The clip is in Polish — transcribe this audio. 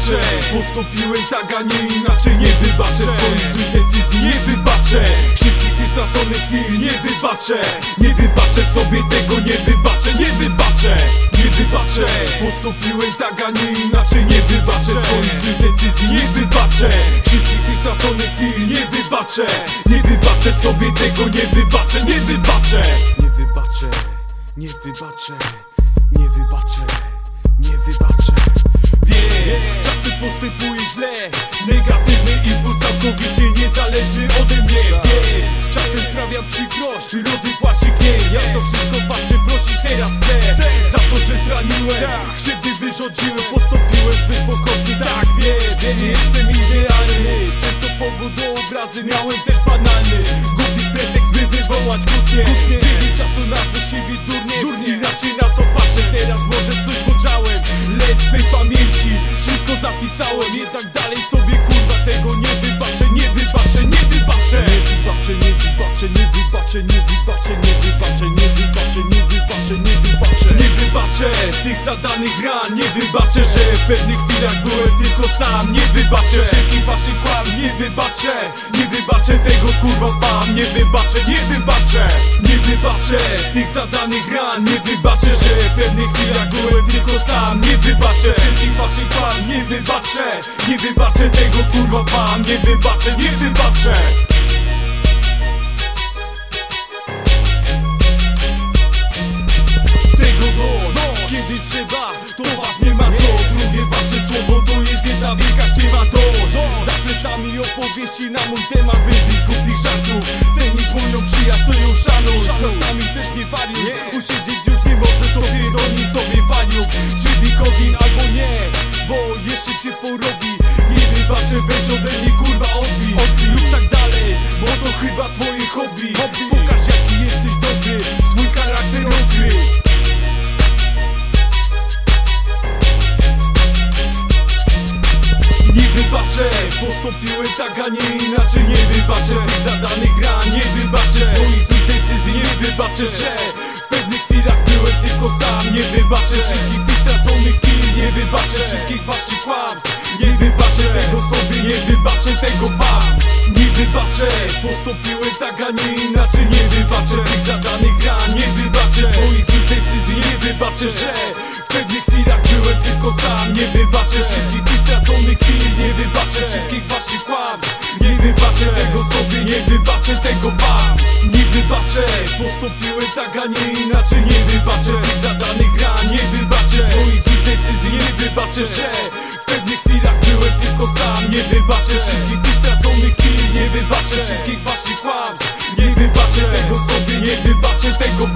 wybaczę. Postąpiłem tak, a nie inaczej. Nie wybaczę swoich złych decyzji Nie wybaczę. Wszystkich tych straconych chwil Nie wybaczę. Nie wybaczę sobie tego Nie wybaczę, nie wybaczę. Nie wybaczę. Postąpiłem tak, a nie inaczej. Nie wybaczę swoich złych decyzji Nie wybaczę. Wszystkich tych straconych chwil Nie wybaczę. Nie wybaczę sobie tego Nie wybaczę, nie wybaczę. Nie wybaczę Nie wybaczę Nie wybaczę postępuję źle Negatywny impuls całkowicie nie zależy ode mnie. Czasem sprawiam przykrość Rozy płaczy gniew Ja to wszystko was przeprosić teraz chcę. Za to, że zraniłem Krzywdy wyrządziłem Postąpiłem zbyt pokornie Tak wiem, nie jestem idealny Przez to powód do obrazy Miałem też banalny. Głupi pretekst by wywołać kłótnię Biegiem czasu nazwę siebie durnie Inaczej na to patrzę. Teraz może coś zmoczałem Lecz swej pamięci zapisałem Jednak dalej sobie kurwa tego nie wybaczę Nie wybaczę, nie wybaczę Nie wybaczę, nie wybaczę, nie wybaczę, nie wybaczę, nie wybaczę, nie wybaczę, nie wybaczę, nie wybaczę Nie wybaczę tych zadanych ran Nie wybaczę, że w pewnych chwilach byłem tylko sam Nie wybaczę wszystkich waszych kłamstw Nie wybaczę, nie wybaczę tego kurwa wam Nie wybaczę, nie wybaczę Nie wybaczę tych zadanych ran Nie wybaczę, że pewnych chwilach byłem tylko sam. Nie wybaczę wszystkich waszych kłamstw Nie wybaczę, nie wybaczę tego kurwa wam Nie wybaczę, nie wybaczę. Tego dość. Kiedy trzeba, to was nie ma co. Drugie wasze słowo to jest jedna wielka ściema dość. Za plecami opowieści na mój temat Wyzwij z głupich żartów. Cenisz moją przyjaźń, to szanuj Kowin albo nie Bo jeszcze się porobi. Nie wybaczę, weź ode mnie kurwa odbij Lub tak dalej, bo to chyba twoje hobby. Pokaż jaki jesteś dobry. Swój charakter odkryj Nie wybaczę, postąpiłem tak, a nie inaczej. Nie wybaczę tych zadanych ran Nie wybaczę swoich złych decyzji. Nie wybaczę, że Nie wybaczę wszystkich waszych kłamstw Nie wybaczę tego sobie, nie wybaczę tego wam. Nie wybaczę, postąpiłem tak, a nie inaczej. Nie wybaczę tych zadanych ran. Nie wybaczę swoich złych decyzji. Nie wybaczę, że w pewnych chwilach byłem tylko sam. Nie wybaczę wszystkich tych straconych chwil. Nie wybaczę wszystkich waszych kłamstw Nie wybaczę tego sobie, nie wybaczę tego wam. Nie wybaczę, postąpiłem tak, a nie inaczej. Nie wybaczę tych zadanych Wybaczę, że w pewnych chwilach byłem tylko sam Nie wybaczę wszystkich tych straconych chwil. Nie wybaczę wszystkich waszych kłamstw. Nie wybaczę tego sobie, nie wybaczę tego